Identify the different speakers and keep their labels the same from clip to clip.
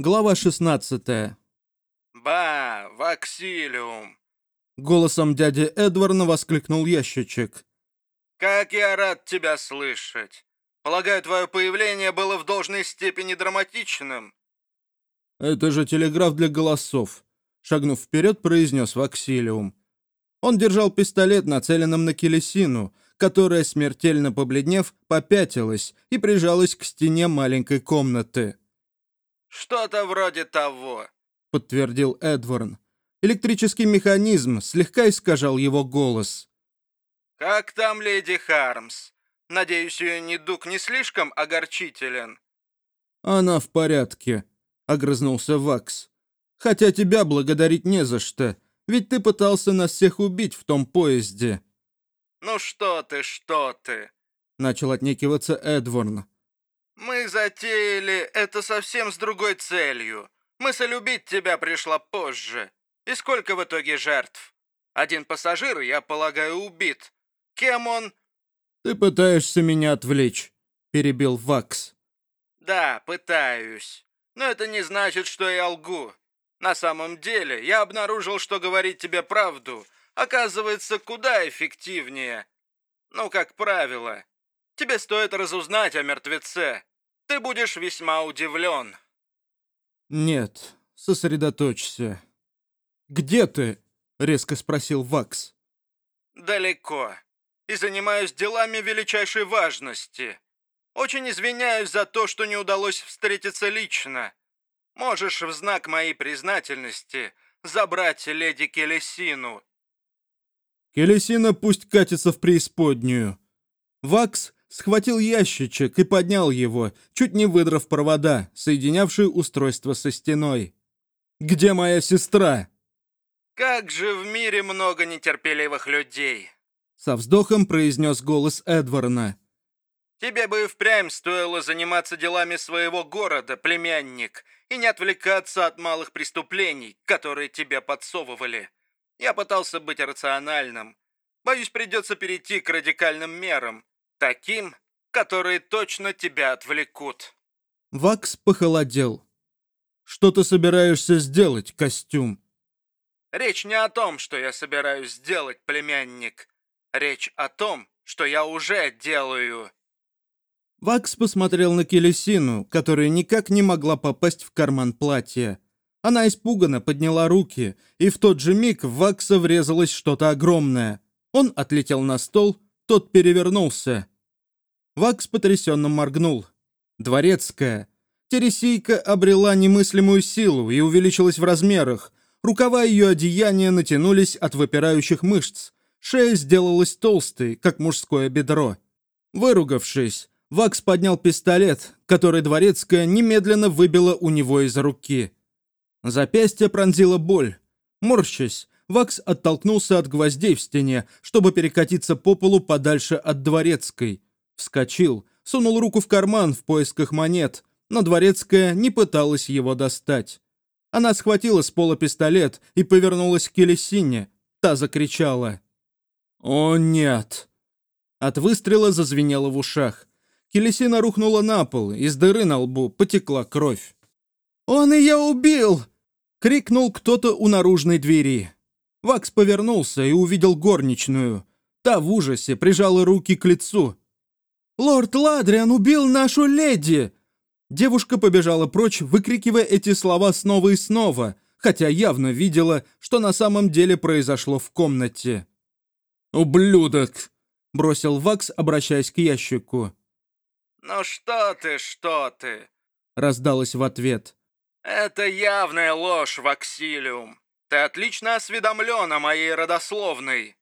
Speaker 1: Глава 16.
Speaker 2: «Ба, Ваксилиум!
Speaker 1: Голосом дяди Эдварна воскликнул ящичек.
Speaker 2: Как я рад тебя слышать! Полагаю, твое появление было в должной степени драматичным?»
Speaker 1: «Это же телеграф для голосов», — шагнув вперед, произнес Ваксилиум. Он держал пистолет, нацеленным на Келесину, которая, смертельно побледнев, попятилась и прижалась к стене маленькой комнаты.
Speaker 2: «Что-то вроде того», —
Speaker 1: подтвердил Эдварн. Электрический механизм слегка искажал его голос.
Speaker 2: «Как там леди Хармс? Надеюсь, ее недуг не слишком огорчителен?»
Speaker 1: «Она в порядке», — огрызнулся Вакс. «Хотя тебя благодарить не за что, ведь ты пытался нас всех убить в том поезде».
Speaker 2: «Ну что ты, что ты?»
Speaker 1: — начал отнекиваться Эдварн.
Speaker 2: «Мы затеяли это совсем с другой целью. Мысль убить тебя пришла позже. И сколько в итоге жертв? Один пассажир, я полагаю, убит. Кем он?»
Speaker 1: «Ты пытаешься меня отвлечь», — перебил Вакс.
Speaker 2: «Да, пытаюсь. Но это не значит, что я лгу. На самом деле, я обнаружил, что говорить тебе правду оказывается куда эффективнее. Ну, как правило, тебе стоит разузнать о мертвеце, ты будешь весьма удивлен».
Speaker 1: «Нет, сосредоточься». «Где ты?» — резко спросил Вакс.
Speaker 2: «Далеко. И занимаюсь делами величайшей важности. Очень извиняюсь за то, что не удалось встретиться лично. Можешь в знак моей признательности забрать леди Келесину».
Speaker 1: «Келесина пусть катится в преисподнюю». Вакс схватил ящичек и поднял его, чуть не выдрав провода, соединявшие устройство со стеной. «Где моя сестра?»
Speaker 2: «Как же в мире много нетерпеливых людей!»
Speaker 1: Со вздохом произнес голос Эдварна.
Speaker 2: «Тебе бы и впрямь стоило заниматься делами своего города, племянник, и не отвлекаться от малых преступлений, которые тебе подсовывали. Я пытался быть рациональным. Боюсь, придется перейти к радикальным мерам, Таким, которые точно тебя отвлекут.
Speaker 1: Вакс похолодел. Что ты собираешься сделать, костюм?
Speaker 2: Речь не о том, что я собираюсь сделать, племянник. Речь о том, что я уже делаю.
Speaker 1: Вакс посмотрел на Келесину, которая никак не могла попасть в карман платья. Она испуганно подняла руки, и в тот же миг в Вакса врезалось что-то огромное. Он отлетел на стол, тот перевернулся. Вакс потрясенно моргнул. Дворецкая. Тересийка обрела немыслимую силу и увеличилась в размерах. Рукава ее одеяния натянулись от выпирающих мышц. Шея сделалась толстой, как мужское бедро. Выругавшись, Вакс поднял пистолет, который Дворецкая немедленно выбила у него из руки. Запястье пронзила боль. Морщась, Вакс оттолкнулся от гвоздей в стене, чтобы перекатиться по полу подальше от дворецкой. Вскочил, сунул руку в карман в поисках монет, но дворецкая не пыталась его достать. Она схватила с пола пистолет и повернулась к Келесине. Та закричала. «О, нет!» От выстрела зазвенело в ушах. Келесина рухнула на пол, из дыры на лбу потекла кровь. «Он ее убил!» — крикнул кто-то у наружной двери. Вакс повернулся и увидел горничную. Та в ужасе прижала руки к лицу. «Лорд Ладриан убил нашу леди!» Девушка побежала прочь, выкрикивая эти слова снова и снова, хотя явно видела, что на самом деле произошло в комнате. «Ублюдок!» — бросил Вакс, обращаясь к ящику.
Speaker 2: «Ну что ты, что ты?»
Speaker 1: — раздалось в ответ.
Speaker 2: «Это явная ложь, Ваксилиум. Ты отлично осведомлен о моей родословной».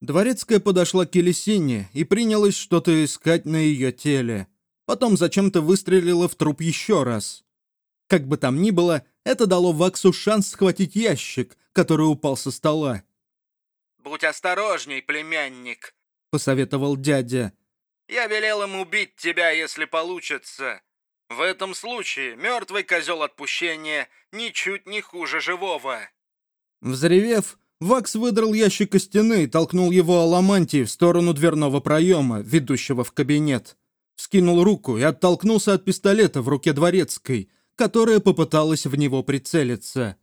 Speaker 1: Дворецкая подошла к Елисине и принялась что-то искать на ее теле. Потом зачем-то выстрелила в труп еще раз. Как бы там ни было, это дало Ваксу шанс схватить ящик, который упал со стола.
Speaker 2: «Будь осторожней, племянник», —
Speaker 1: посоветовал дядя.
Speaker 2: «Я велел им убить тебя, если получится. В этом случае мертвый козел отпущения ничуть не хуже живого.
Speaker 1: Взревев, Вакс выдрал ящик из стены и толкнул его аламантией в сторону дверного проема, ведущего в кабинет. Вскинул руку и оттолкнулся от пистолета в руке дворецкой, которая попыталась в него прицелиться.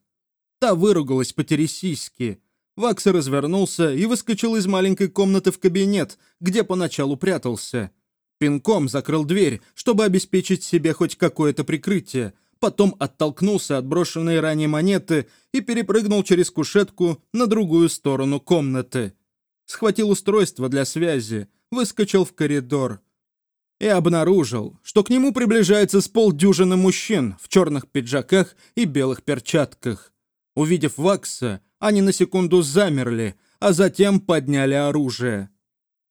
Speaker 1: Та выругалась по-тересийски. Вакс развернулся и выскочил из маленькой комнаты в кабинет, где поначалу прятался. Пинком закрыл дверь, чтобы обеспечить себе хоть какое-то прикрытие, потом оттолкнулся от брошенной ранее монеты и перепрыгнул через кушетку на другую сторону комнаты. Схватил устройство для связи, выскочил в коридор. И обнаружил, что к нему приближается с полдюжины мужчин в черных пиджаках и белых перчатках. Увидев Вакса, они на секунду замерли, а затем подняли оружие.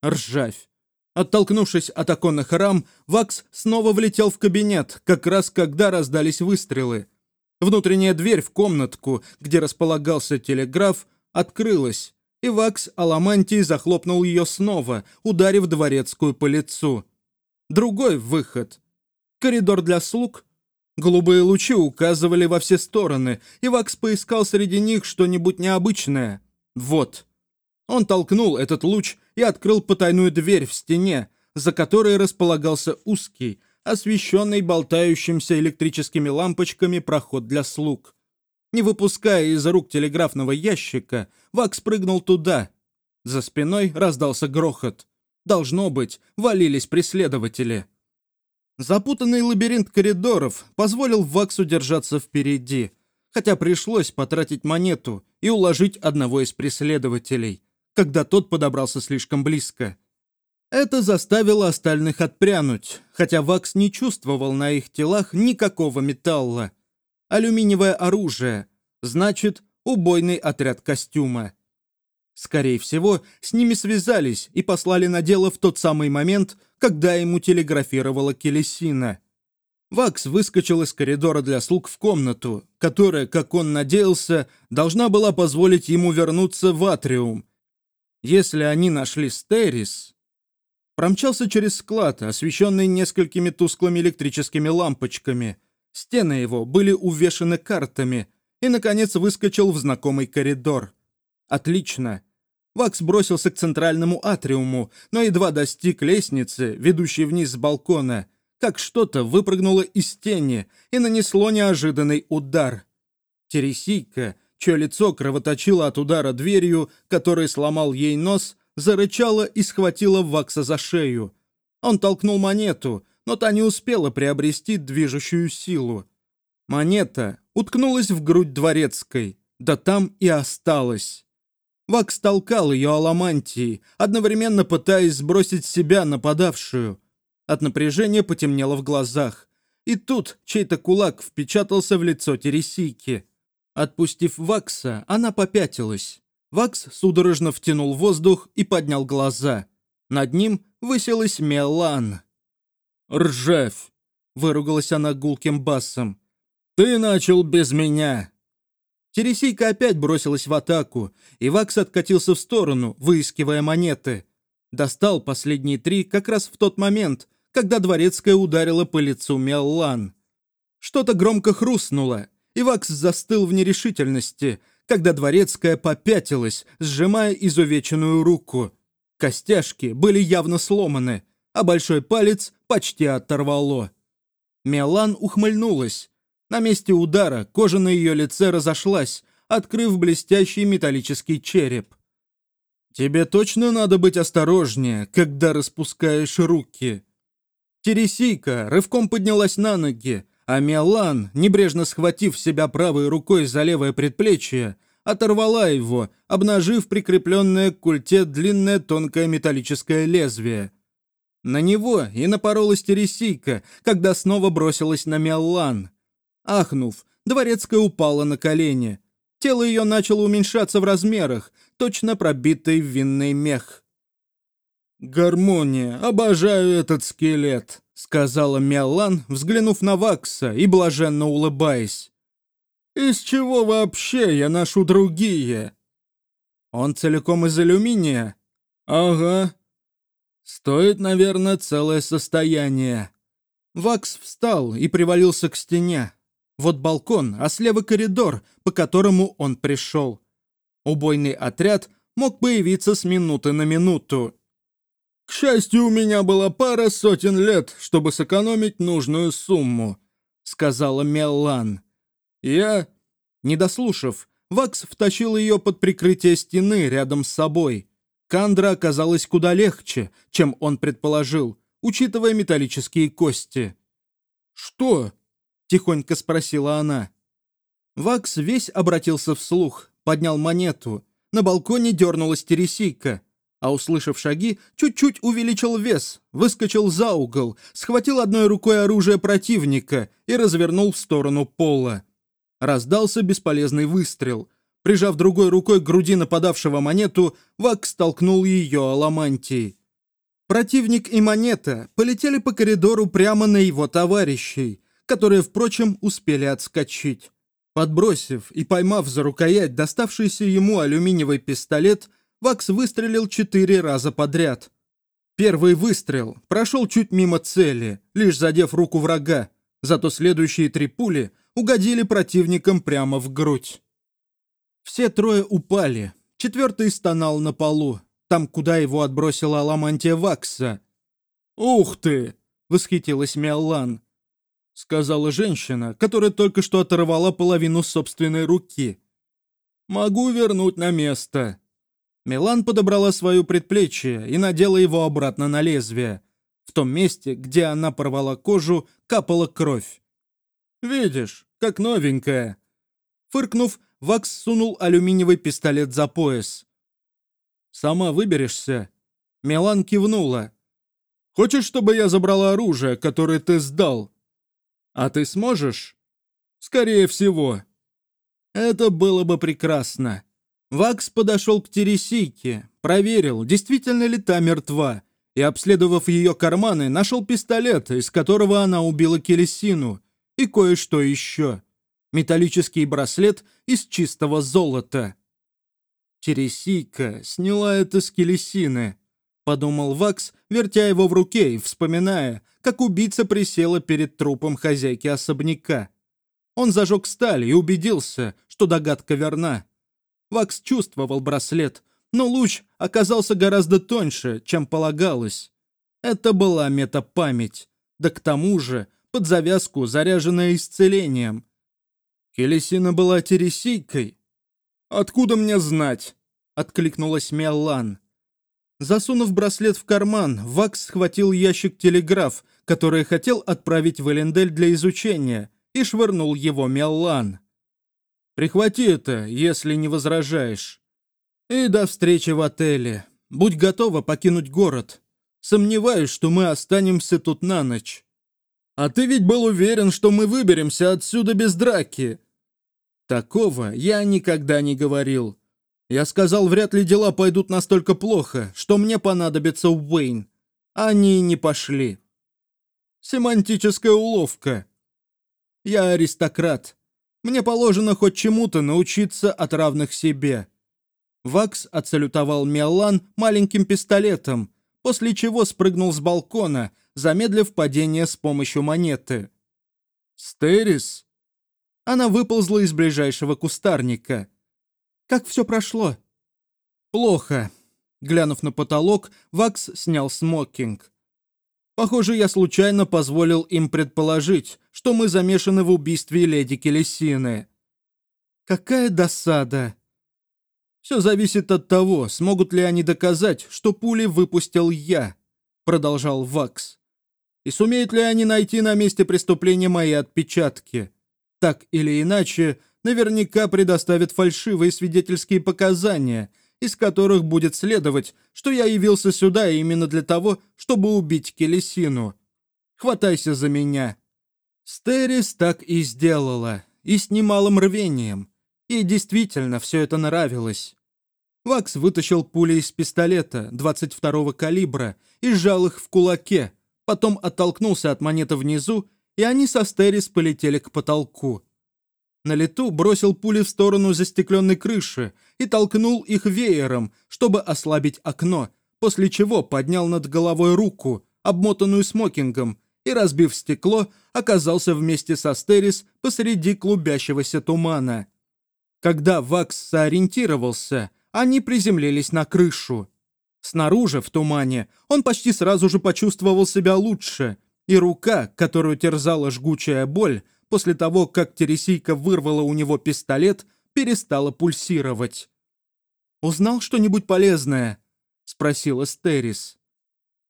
Speaker 1: Ржавь. Оттолкнувшись от оконных рам, Вакс снова влетел в кабинет, как раз когда раздались выстрелы. Внутренняя дверь в комнатку, где располагался телеграф, открылась, и Вакс Аламантий захлопнул ее снова, ударив дворецкую по лицу. Другой выход. Коридор для слуг. Голубые лучи указывали во все стороны, и Вакс поискал среди них что-нибудь необычное. Вот. Он толкнул этот луч и открыл потайную дверь в стене, за которой располагался узкий, освещенный болтающимся электрическими лампочками проход для слуг. Не выпуская из рук телеграфного ящика, Вакс прыгнул туда. За спиной раздался грохот. Должно быть, валились преследователи. Запутанный лабиринт коридоров позволил Ваксу держаться впереди, хотя пришлось потратить монету и уложить одного из преследователей когда тот подобрался слишком близко. Это заставило остальных отпрянуть, хотя Вакс не чувствовал на их телах никакого металла. Алюминиевое оружие, значит, убойный отряд костюма. Скорее всего, с ними связались и послали на дело в тот самый момент, когда ему телеграфировала Келесина. Вакс выскочил из коридора для слуг в комнату, которая, как он надеялся, должна была позволить ему вернуться в Атриум, если они нашли Стерис... Промчался через склад, освещенный несколькими тусклыми электрическими лампочками. Стены его были увешаны картами. И, наконец, выскочил в знакомый коридор. Отлично. Вакс бросился к центральному атриуму, но едва достиг лестницы, ведущей вниз с балкона, как что-то выпрыгнуло из тени и нанесло неожиданный удар. Тересийка, чье лицо кровоточило от удара дверью, который сломал ей нос, зарычала и схватила Вакса за шею. Он толкнул монету, но та не успела приобрести движущую силу. Монета уткнулась в грудь дворецкой, да там и осталась. Вакс толкал ее аламантией, одновременно пытаясь сбросить с себя нападавшую. От напряжения потемнело в глазах. И тут чей-то кулак впечатался в лицо Тересийки. Отпустив Вакса, она попятилась. Вакс судорожно втянул воздух и поднял глаза. Над ним высилась Мелан. «Ржавь!» — выругалась она гулким басом. «Ты начал без меня!» Тересийка опять бросилась в атаку, и Вакс откатился в сторону, выискивая монеты. Достал последние три как раз в тот момент, когда дворецкая ударила по лицу Меллан. Что-то громко хрустнуло, и Вакс застыл в нерешительности, когда дворецкая попятилась, сжимая изувеченную руку. Костяшки были явно сломаны, а большой палец почти оторвало. Мелан ухмыльнулась. На месте удара кожа на ее лице разошлась, открыв блестящий металлический череп. «Тебе точно надо быть осторожнее, когда распускаешь руки». Тересийка рывком поднялась на ноги, а Мелан, небрежно схватив себя правой рукой за левое предплечье, оторвала его, обнажив прикрепленное к культе длинное тонкое металлическое лезвие. На него и напоролась Тересийка, когда снова бросилась на Меллан. Ахнув, дворецкая упала на колени. Тело ее начало уменьшаться в размерах, точно пробитый винный мех. «Гармония, обожаю этот скелет!» Сказала Меллан, взглянув на Вакса и блаженно улыбаясь. «Из чего вообще я ношу другие?» «Он целиком из алюминия?» «Ага. Стоит, наверное, целое состояние». Вакс встал и привалился к стене. Вот балкон, а слева коридор, по которому он пришел. Убойный отряд мог появиться с минуты на минуту. К счастью, у меня была пара сотен лет, чтобы сэкономить нужную сумму», — сказала Меллан. Я, не дослушав, Вакс втащил ее под прикрытие стены рядом с собой. Кандра оказалась куда легче, чем он предположил, учитывая металлические кости. «Что?» — тихонько спросила она. Вакс весь обратился вслух, поднял монету. На балконе дернулась тересийка а услышав шаги, чуть-чуть увеличил вес, выскочил за угол, схватил одной рукой оружие противника и развернул в сторону пола. Раздался бесполезный выстрел. Прижав другой рукой к груди нападавшего монету, Вак столкнул ее аламантией. Противник и монета полетели по коридору прямо на его товарищей, которые, впрочем, успели отскочить. Подбросив и поймав за рукоять доставшийся ему алюминиевый пистолет, Вакс выстрелил четыре раза подряд. Первый выстрел прошел чуть мимо цели, лишь задев руку врага, зато следующие три пули угодили противникам прямо в грудь. Все трое упали, четвертый стонал на полу, там, куда его отбросила Аламантия Вакса. «Ух ты!» — восхитилась Миаллан. Сказала женщина, которая только что оторвала половину собственной руки. «Могу вернуть на место. Милан подобрала свое предплечье и надела его обратно на лезвие. В том месте, где она порвала кожу, капала кровь. «Видишь, как новенькая!» Фыркнув, Вакс сунул алюминиевый пистолет за пояс. «Сама выберешься?» Милан кивнула. «Хочешь, чтобы я забрала оружие, которое ты сдал?» «А ты сможешь?» «Скорее всего». «Это было бы прекрасно». Вакс подошел к Тересийке, проверил, действительно ли та мертва, и, обследовав ее карманы, нашел пистолет, из которого она убила Келесину, и кое-что еще. Металлический браслет из чистого золота. Тересийка сняла это с Келесины, подумал Вакс, вертя его в руке и вспоминая, как убийца присела перед трупом хозяйки особняка. Он зажег сталь и убедился, что догадка верна. Вакс чувствовал браслет, но луч оказался гораздо тоньше, чем полагалось. Это была метапамять, да к тому же под завязку заряженная исцелением. Келесина была тересийкой. «Откуда мне знать?» — откликнулась Меллан. Засунув браслет в карман, Вакс схватил ящик телеграф, который хотел отправить в Элендель для изучения, и швырнул его Меллан. Прихвати это, если не возражаешь. И до встречи в отеле. Будь готова покинуть город. Сомневаюсь, что мы останемся тут на ночь. А ты ведь был уверен, что мы выберемся отсюда без драки. Такого я никогда не говорил. Я сказал, вряд ли дела пойдут настолько плохо, что мне понадобится Уэйн. Они не пошли. Семантическая уловка. Я аристократ. Мне положено хоть чему-то научиться от равных себе». Вакс отсалютовал Меллан маленьким пистолетом, после чего спрыгнул с балкона, замедлив падение с помощью монеты. «Стерис?» Она выползла из ближайшего кустарника. «Как все прошло?» «Плохо». Глянув на потолок, Вакс снял смокинг. Похоже, я случайно позволил им предположить, что мы замешаны в убийстве леди Келесины. Какая досада! Все зависит от того, смогут ли они доказать, что пули выпустил я, продолжал Вакс. И сумеют ли они найти на месте преступления мои отпечатки? Так или иначе, наверняка предоставят фальшивые свидетельские показания, из которых будет следовать, что я явился сюда именно для того, чтобы убить Келесину. Хватайся за меня». Стерис так и сделала, и с немалым рвением. И действительно все это нравилось. Вакс вытащил пули из пистолета 22-го калибра и сжал их в кулаке, потом оттолкнулся от монеты внизу, и они со Стерис полетели к потолку. На лету бросил пули в сторону застекленной крыши и толкнул их веером, чтобы ослабить окно, после чего поднял над головой руку, обмотанную смокингом, и, разбив стекло, оказался вместе со Стерис посреди клубящегося тумана. Когда Вакс сориентировался, они приземлились на крышу. Снаружи, в тумане, он почти сразу же почувствовал себя лучше, и рука, которую терзала жгучая боль, после того, как Тересийка вырвала у него пистолет, перестала пульсировать. «Узнал что-нибудь полезное?» — спросила Стерис.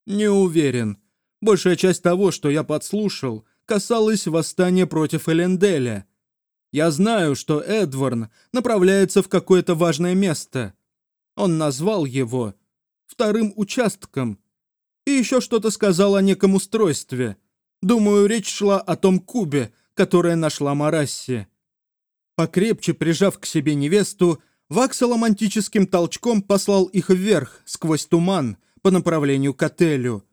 Speaker 1: «Не уверен. Большая часть того, что я подслушал, касалась восстания против Эленделя. Я знаю, что Эдварн направляется в какое-то важное место. Он назвал его вторым участком. И еще что-то сказал о неком устройстве. Думаю, речь шла о том кубе, которое нашла Марасси. Покрепче прижав к себе невесту, Вакса романтическим толчком послал их вверх, сквозь туман, по направлению к отелю.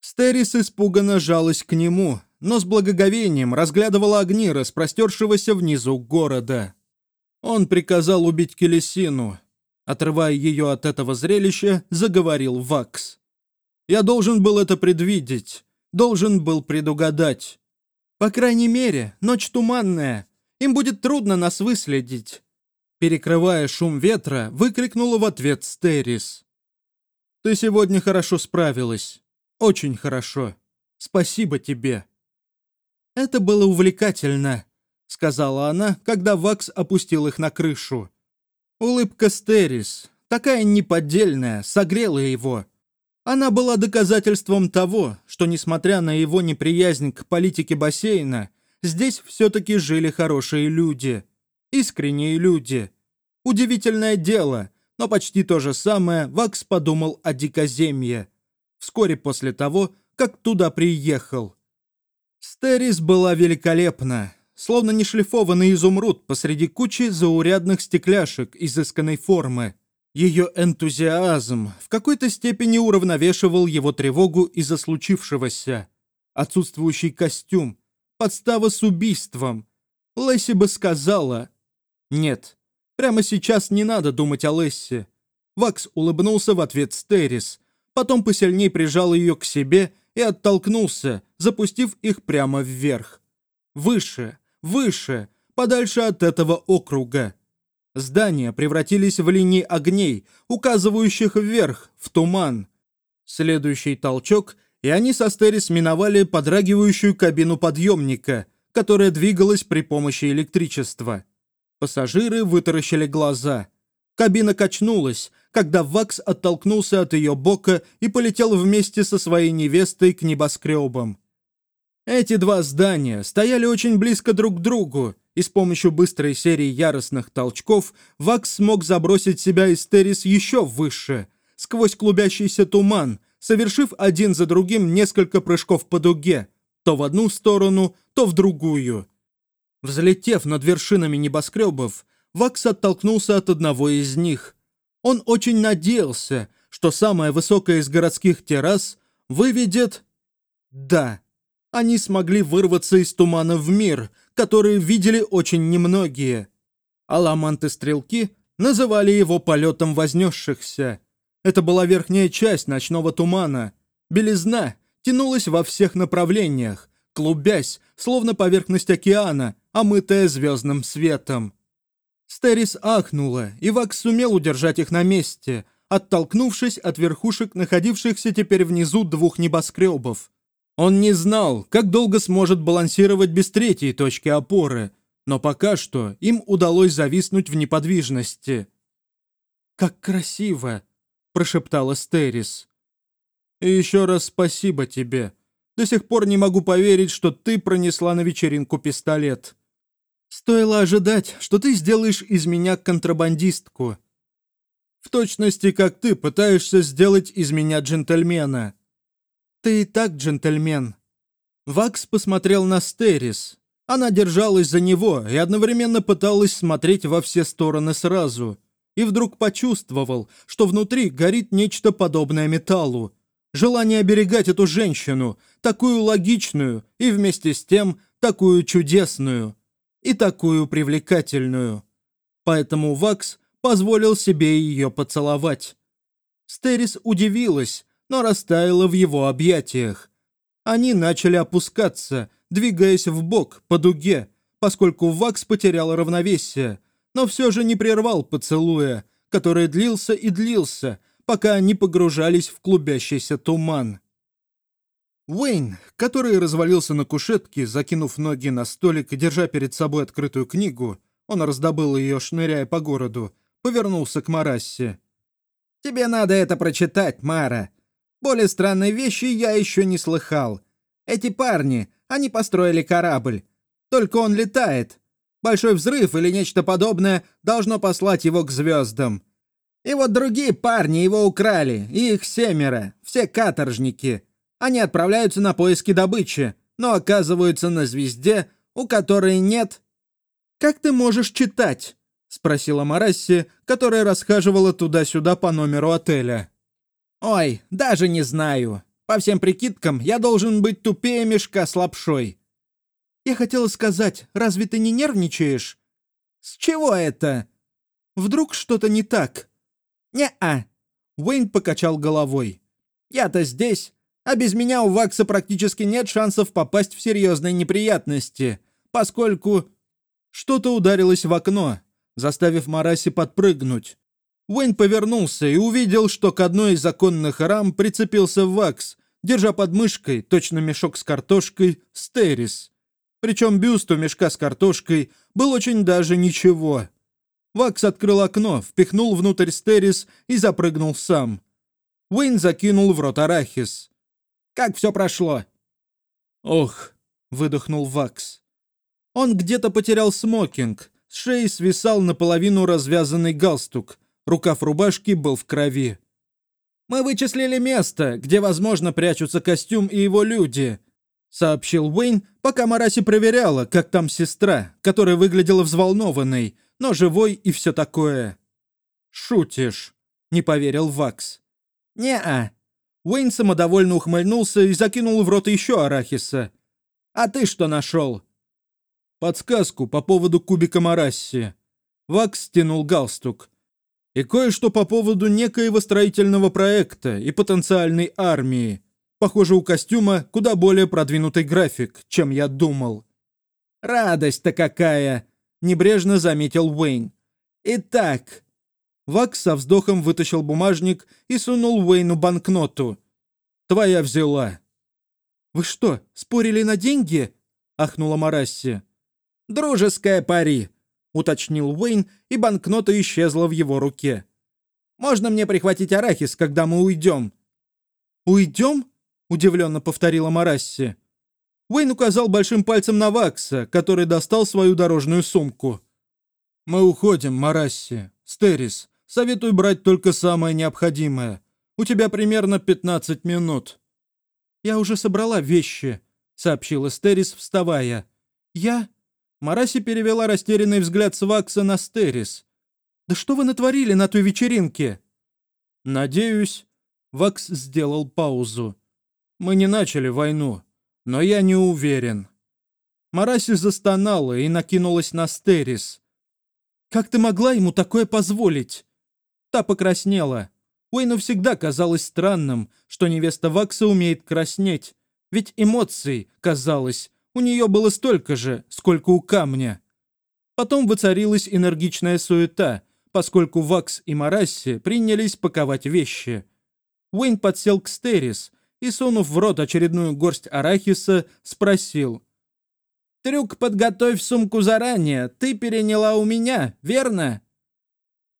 Speaker 1: Стерис испуганно жалась к нему, но с благоговением разглядывала огни распростершегося внизу города. Он приказал убить Келесину. Отрывая ее от этого зрелища, заговорил Вакс. «Я должен был это предвидеть, должен был предугадать. По крайней мере, ночь туманная, им будет трудно нас выследить». Перекрывая шум ветра, выкрикнула в ответ Стерис. «Ты сегодня хорошо справилась. Очень хорошо. Спасибо тебе». «Это было увлекательно», — сказала она, когда Вакс опустил их на крышу. Улыбка Стерис, такая неподдельная, согрела его. Она была доказательством того, что, несмотря на его неприязнь к политике бассейна, здесь все-таки жили хорошие люди. Искренние люди. Удивительное дело, но почти то же самое Вакс подумал о Дикоземье. Вскоре после того, как туда приехал. Стерис была великолепна, словно нешлифованный изумруд посреди кучи заурядных стекляшек изысканной формы. Ее энтузиазм в какой-то степени уравновешивал его тревогу из-за случившегося. Отсутствующий костюм, подстава с убийством. Лесси бы сказала... Нет, прямо сейчас не надо думать о Лесси. Вакс улыбнулся в ответ Стерис, потом посильней прижал ее к себе и оттолкнулся, запустив их прямо вверх. Выше, выше, подальше от этого округа. Здания превратились в линии огней, указывающих вверх, в туман. Следующий толчок, и они со Стерис миновали подрагивающую кабину подъемника, которая двигалась при помощи электричества. Пассажиры вытаращили глаза. Кабина качнулась, когда Вакс оттолкнулся от ее бока и полетел вместе со своей невестой к небоскребам. Эти два здания стояли очень близко друг к другу, и с помощью быстрой серии яростных толчков Вакс смог забросить себя и Стерис еще выше, сквозь клубящийся туман, совершив один за другим несколько прыжков по дуге, то в одну сторону, то в другую. Взлетев над вершинами небоскребов, Вакс оттолкнулся от одного из них. Он очень надеялся, что самая высокая из городских террас выведет... Да, они смогли вырваться из тумана в мир, который видели очень немногие. Аламанты-стрелки называли его полетом вознесшихся. Это была верхняя часть ночного тумана. Белизна тянулась во всех направлениях, клубясь, словно поверхность океана, омытая звездным светом. Стерис ахнула, и Вакс сумел удержать их на месте, оттолкнувшись от верхушек находившихся теперь внизу двух небоскребов. Он не знал, как долго сможет балансировать без третьей точки опоры, но пока что им удалось зависнуть в неподвижности. «Как красиво!» – прошептала Стерис. «И еще раз спасибо тебе. До сих пор не могу поверить, что ты пронесла на вечеринку пистолет. Стоило ожидать, что ты сделаешь из меня контрабандистку. В точности, как ты пытаешься сделать из меня джентльмена. «Ты и так джентльмен». Вакс посмотрел на Стерис. Она держалась за него и одновременно пыталась смотреть во все стороны сразу. И вдруг почувствовал, что внутри горит нечто подобное металлу. Желание оберегать эту женщину, такую логичную и вместе с тем такую чудесную и такую привлекательную. Поэтому Вакс позволил себе ее поцеловать. Стерис удивилась, но растаяла в его объятиях. Они начали опускаться, двигаясь в бок по дуге, поскольку Вакс потерял равновесие, но все же не прервал поцелуя, который длился и длился, пока они погружались в клубящийся туман. Уэйн, который развалился на кушетке, закинув ноги на столик и держа перед собой открытую книгу, он раздобыл ее, шныряя по городу, повернулся к Марассе.
Speaker 3: «Тебе надо это прочитать, Мара. Более странной вещи я еще не слыхал. Эти парни, они построили корабль. Только он летает. Большой взрыв или нечто подобное должно послать его к звездам. И вот другие парни его украли, и их семеро, все каторжники. Они отправляются на поиски добычи, но оказываются на звезде, у которой нет...
Speaker 1: «Как ты можешь читать?» — спросила Марасси, которая расхаживала туда-сюда по номеру отеля.
Speaker 3: «Ой, даже не знаю. По всем прикидкам, я должен быть тупее мешка с лапшой».
Speaker 1: «Я хотела сказать, разве ты не нервничаешь?»
Speaker 3: «С чего это?»
Speaker 1: «Вдруг что-то не так?»
Speaker 3: «Не-а».
Speaker 1: Уэйн покачал головой.
Speaker 3: «Я-то здесь, а без меня у Вакса практически нет шансов попасть в серьезные неприятности, поскольку...»
Speaker 1: Что-то ударилось в окно, заставив Мараси подпрыгнуть. Уэйн повернулся и увидел, что к одной из законных рам прицепился Вакс, держа под мышкой, точно мешок с картошкой, стерис. Причем бюст у мешка с картошкой был очень даже ничего. Вакс открыл окно, впихнул внутрь стерис и запрыгнул сам. Уэйн закинул в рот арахис.
Speaker 3: Как все прошло?»
Speaker 1: «Ох», — выдохнул Вакс. Он где-то потерял смокинг, с шеи свисал наполовину развязанный галстук, рукав рубашки был в крови.
Speaker 3: «Мы вычислили место, где, возможно, прячутся костюм и его люди», — сообщил Уэйн, пока Мараси проверяла, как там сестра, которая выглядела взволнованной, но живой и все такое.
Speaker 1: «Шутишь», — не поверил Вакс.
Speaker 3: «Не-а»,
Speaker 1: Уэйн самодовольно ухмыльнулся и закинул в рот еще арахиса.
Speaker 3: «А ты что нашел?»
Speaker 1: Подсказку по поводу кубика Марасси. Вакс стянул галстук. И кое-что по поводу некоего строительного проекта и потенциальной армии. Похоже, у костюма куда более продвинутый график, чем я думал.
Speaker 3: «Радость-то какая!» — небрежно заметил Уэйн. «Итак,
Speaker 1: Вакс со вздохом вытащил бумажник и сунул Уэйну банкноту. «Твоя взяла». «Вы что, спорили на деньги?» — ахнула Марасси.
Speaker 3: «Дружеская пари», — уточнил Уэйн, и банкнота исчезла в его руке. «Можно мне прихватить арахис, когда мы уйдем?»
Speaker 1: «Уйдем?» — удивленно повторила Марасси. Уэйн указал большим пальцем на Вакса, который достал свою дорожную сумку. «Мы уходим, Марасси. Стерис, Советую брать только самое необходимое. У тебя примерно 15 минут». «Я уже собрала вещи», — сообщил Эстерис, вставая. «Я...» Мараси перевела растерянный взгляд с Вакса на Стерис. «Да что вы натворили на той вечеринке?» «Надеюсь...» Вакс сделал паузу. «Мы не начали войну, но я не уверен». Мараси застонала и накинулась на Стерис. «Как ты могла ему такое позволить?» Та покраснела. Уэйну всегда казалось странным, что невеста Вакса умеет краснеть. Ведь эмоций, казалось, у нее было столько же, сколько у камня. Потом воцарилась энергичная суета, поскольку Вакс и Марасси принялись паковать вещи. Уэйн подсел к Стерис и, сунув в рот очередную горсть арахиса, спросил. «Трюк «подготовь сумку заранее» ты переняла у меня, верно?»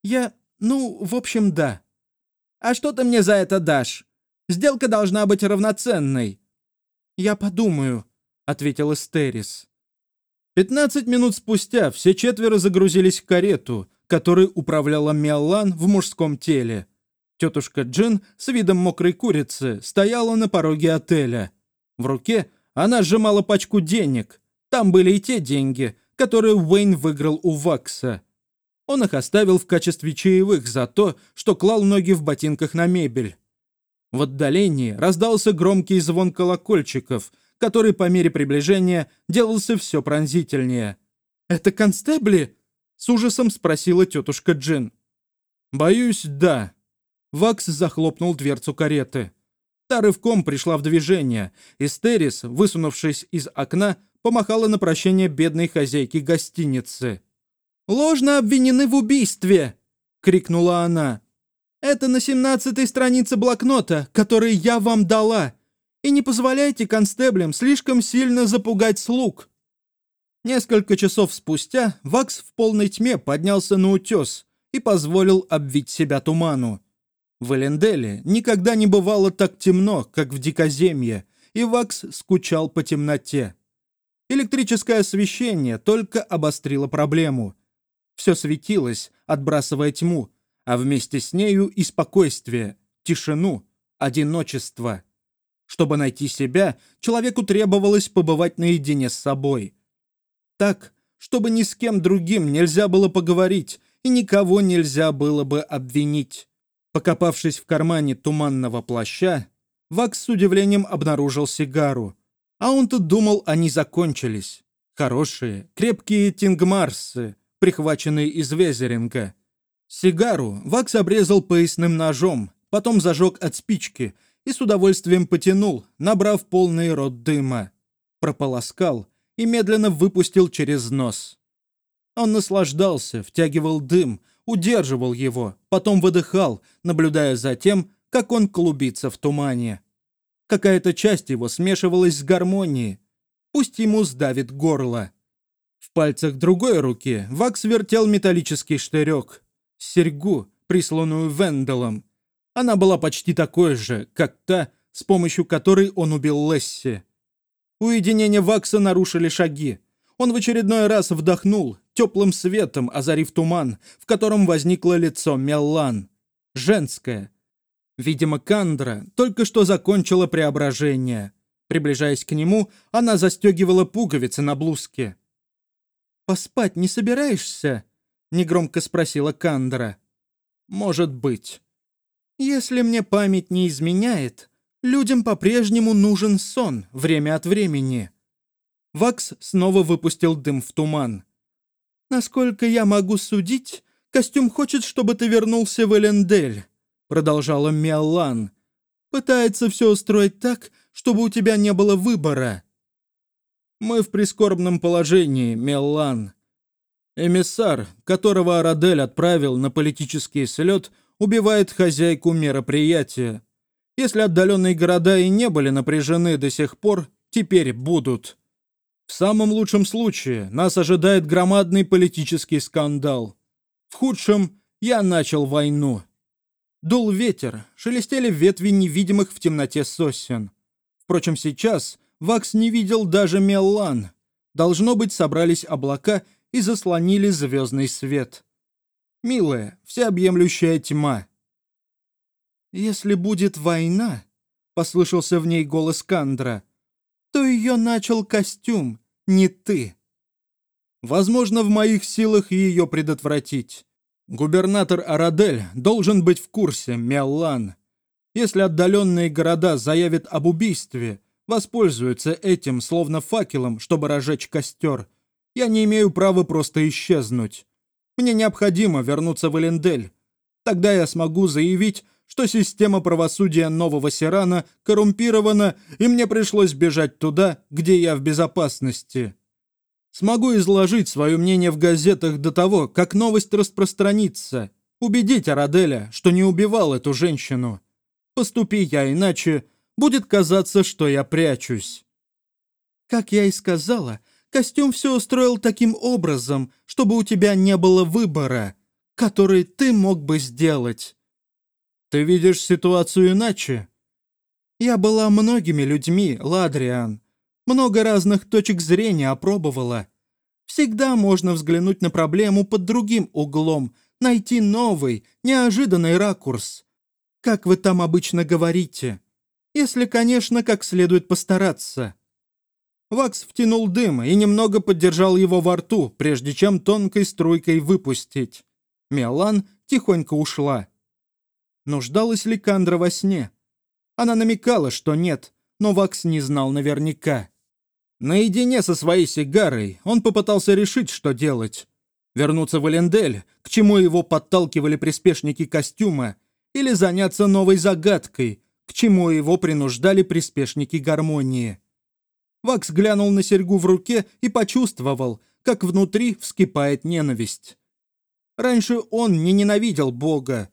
Speaker 1: «Я «Ну, в общем, да». «А что ты мне за это дашь? Сделка должна быть равноценной». «Я подумаю», — ответил Эстерис. Пятнадцать минут спустя все четверо загрузились в карету, которой управляла Миолан в мужском теле. Тетушка Джин с видом мокрой курицы стояла на пороге отеля. В руке она сжимала пачку денег. Там были и те деньги, которые Уэйн выиграл у Вакса. Он их оставил в качестве чаевых за то, что клал ноги в ботинках на мебель. В отдалении раздался громкий звон колокольчиков, который по мере приближения делался все пронзительнее. «Это констебли?» — с ужасом спросила тетушка Джин. «Боюсь, да». Вакс захлопнул дверцу кареты. Та рывком пришла в движение, и Стерис, высунувшись из окна, помахала на прощение бедной хозяйке гостиницы ложно обвинены в убийстве!» — крикнула она. «Это на семнадцатой странице блокнота, который я вам дала. И не позволяйте констеблям слишком сильно запугать слуг. Несколько часов спустя Вакс в полной тьме поднялся на утес и позволил обвить себя туману. В Эленделе никогда не бывало так темно, как в Дикоземье, и Вакс скучал по темноте. Электрическое освещение только обострило проблему. Все светилось, отбрасывая тьму, а вместе с нею и спокойствие, тишину, одиночество. Чтобы найти себя, человеку требовалось побывать наедине с собой. Так, чтобы ни с кем другим нельзя было поговорить и никого нельзя было бы обвинить. Покопавшись в кармане туманного плаща, Вакс с удивлением обнаружил сигару. А он-то думал, они закончились. Хорошие, крепкие тингмарсы, прихваченные из Везеринга. Сигару Вакс обрезал поясным ножом, потом зажег от спички и с удовольствием потянул, набрав полный рот дыма. Прополоскал и медленно выпустил через нос. Он наслаждался, втягивал дым, удерживал его, потом выдыхал, наблюдая за тем, как он клубится в тумане. Какая-то часть его смешивалась с гармонией. Пусть ему сдавит горло. В пальцах другой руки Вакс вертел металлический штырек. Серьгу, присланную Венделом. Она была почти такой же, как та, с помощью которой он убил Лесси. Уединение Вакса нарушили шаги. Он в очередной раз вдохнул, теплым светом озарив туман, в котором возникло лицо Меллан. Женское, Видимо, Кандра только что закончила преображение. Приближаясь к нему, она застегивала пуговицы на блузке. «Поспать не собираешься?» — негромко спросила Кандра. «Может быть. Если мне память не изменяет, людям по-прежнему нужен сон время от времени». Вакс снова выпустил дым в туман. «Насколько я могу судить, костюм хочет, чтобы ты вернулся в Элендель продолжала Миаллан. «Пытается все устроить так, чтобы у тебя не было выбора». «Мы в прискорбном положении, Меллан. Эмиссар, которого Арадель отправил на политический слет, убивает хозяйку мероприятия. Если отдаленные города и не были напряжены до сих пор, теперь будут. В самом лучшем случае нас ожидает громадный политический скандал. В худшем я начал войну. Дул ветер, шелестели ветви невидимых в темноте сосен. Впрочем, сейчас Вакс не видел даже Меллан. Должно быть, собрались облака и заслонили звездный свет. Милая, всеобъемлющая тьма. «Если будет война», — послышался в ней голос Кандра, «то ее начал костюм, не ты». «Возможно, в моих силах ее предотвратить. Губернатор Арадель должен быть в курсе, Меллан. Если отдаленные города заявят об убийстве, воспользуются этим словно факелом, чтобы разжечь костер. Я не имею права просто исчезнуть. Мне необходимо вернуться в Элендель. Тогда я смогу заявить, что система правосудия Нового Сирана коррумпирована, и мне пришлось бежать туда, где я в безопасности. Смогу изложить свое мнение в газетах до того, как новость распространится. Убедить Араделя, что не убивал эту женщину. Поступи я иначе, будет казаться, что я прячусь. Как я и сказала, костюм все устроил таким образом, чтобы у тебя не было выбора, который ты мог бы сделать. Ты видишь ситуацию иначе? Я была многими людьми, Ладриан, много разных точек зрения опробовала. Всегда можно взглянуть на проблему под другим углом, найти новый, неожиданный ракурс. Как вы там обычно говорите. Если, конечно, как следует постараться. Вакс втянул дым и немного поддержал его во рту, прежде чем тонкой струйкой выпустить. Миолан тихонько ушла. Нуждалась ли Кандра во сне? Она намекала, что нет, но Вакс не знал наверняка. Наедине со своей сигарой он попытался решить, что делать. Вернуться в Элендель, к чему его подталкивали приспешники костюма, или заняться новой загадкой, к чему его принуждали приспешники гармонии. Вакс глянул на серьгу в руке и почувствовал, как внутри вскипает ненависть. Раньше он не ненавидел Бога.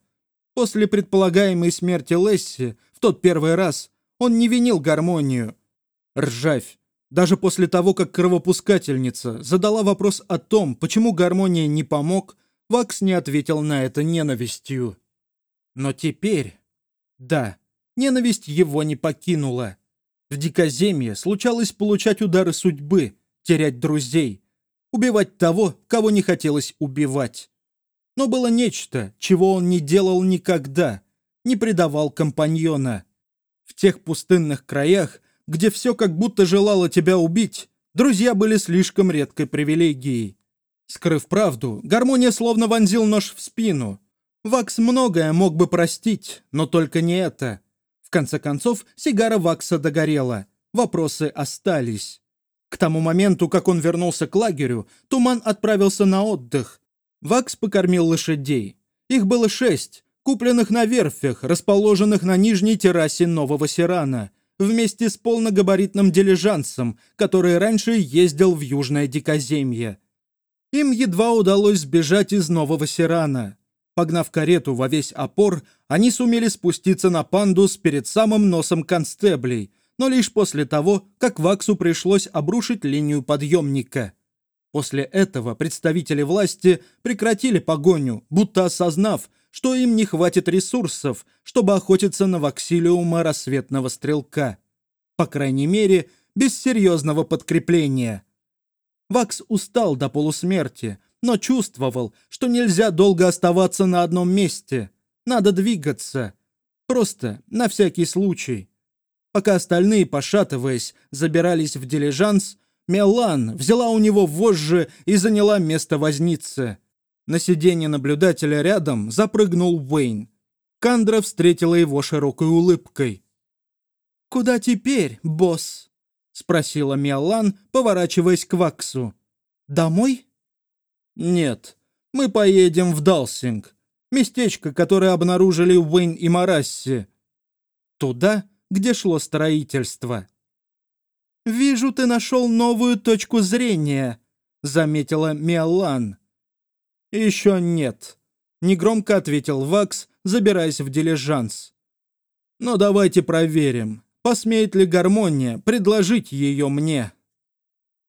Speaker 1: После предполагаемой смерти Лесси, в тот первый раз, Он не винил гармонию. Ржавь. Даже после того, как кровопускательница задала вопрос о том, почему гармония не помог, Вакс не ответил на это ненавистью. Но теперь... Да, ненависть его не покинула. В дикоземье случалось получать удары судьбы, терять друзей, убивать того, кого не хотелось убивать. Но было нечто, чего он не делал никогда, не предавал компаньона. В тех пустынных краях, где все как будто желало тебя убить, друзья были слишком редкой привилегией. Скрыв правду, гармония словно вонзил нож в спину. Вакс многое мог бы простить, но только не это. В конце концов, сигара Вакса догорела. Вопросы остались. К тому моменту, как он вернулся к лагерю, Туман отправился на отдых. Вакс покормил лошадей. Их было шесть, купленных на верфях, расположенных на нижней террасе Нового Сирана, вместе с полногабаритным дилижансом, который раньше ездил в Южное Дикоземье. Им едва удалось сбежать из Нового Сирана. Погнав карету во весь опор, они сумели спуститься на пандус перед самым носом констеблей, но лишь после того, как Ваксу пришлось обрушить линию подъемника. После этого представители власти прекратили погоню, будто осознав, что им не хватит ресурсов, чтобы охотиться на ваксилиума рассветного стрелка. По крайней мере, без серьезного подкрепления. Вакс устал до полусмерти, но чувствовал, что нельзя долго оставаться на одном месте. Надо двигаться. Просто на всякий случай. Пока остальные, пошатываясь, забирались в дилижанс, Мелан взяла у него вожжи и заняла место возницы. На сиденье наблюдателя рядом запрыгнул Уэйн. Кандра встретила его широкой улыбкой. «Куда теперь, босс?» — спросила Миолан, поворачиваясь к Ваксу. «Домой?» «Нет, мы поедем в Далсинг, местечко, которое обнаружили Уэйн и Марасси. Туда, где шло строительство». «Вижу, ты нашел новую точку зрения», — заметила Миолан. «Еще нет», — негромко ответил Вакс, забираясь в дилижанс. «Но давайте проверим, посмеет ли гармония предложить ее мне?»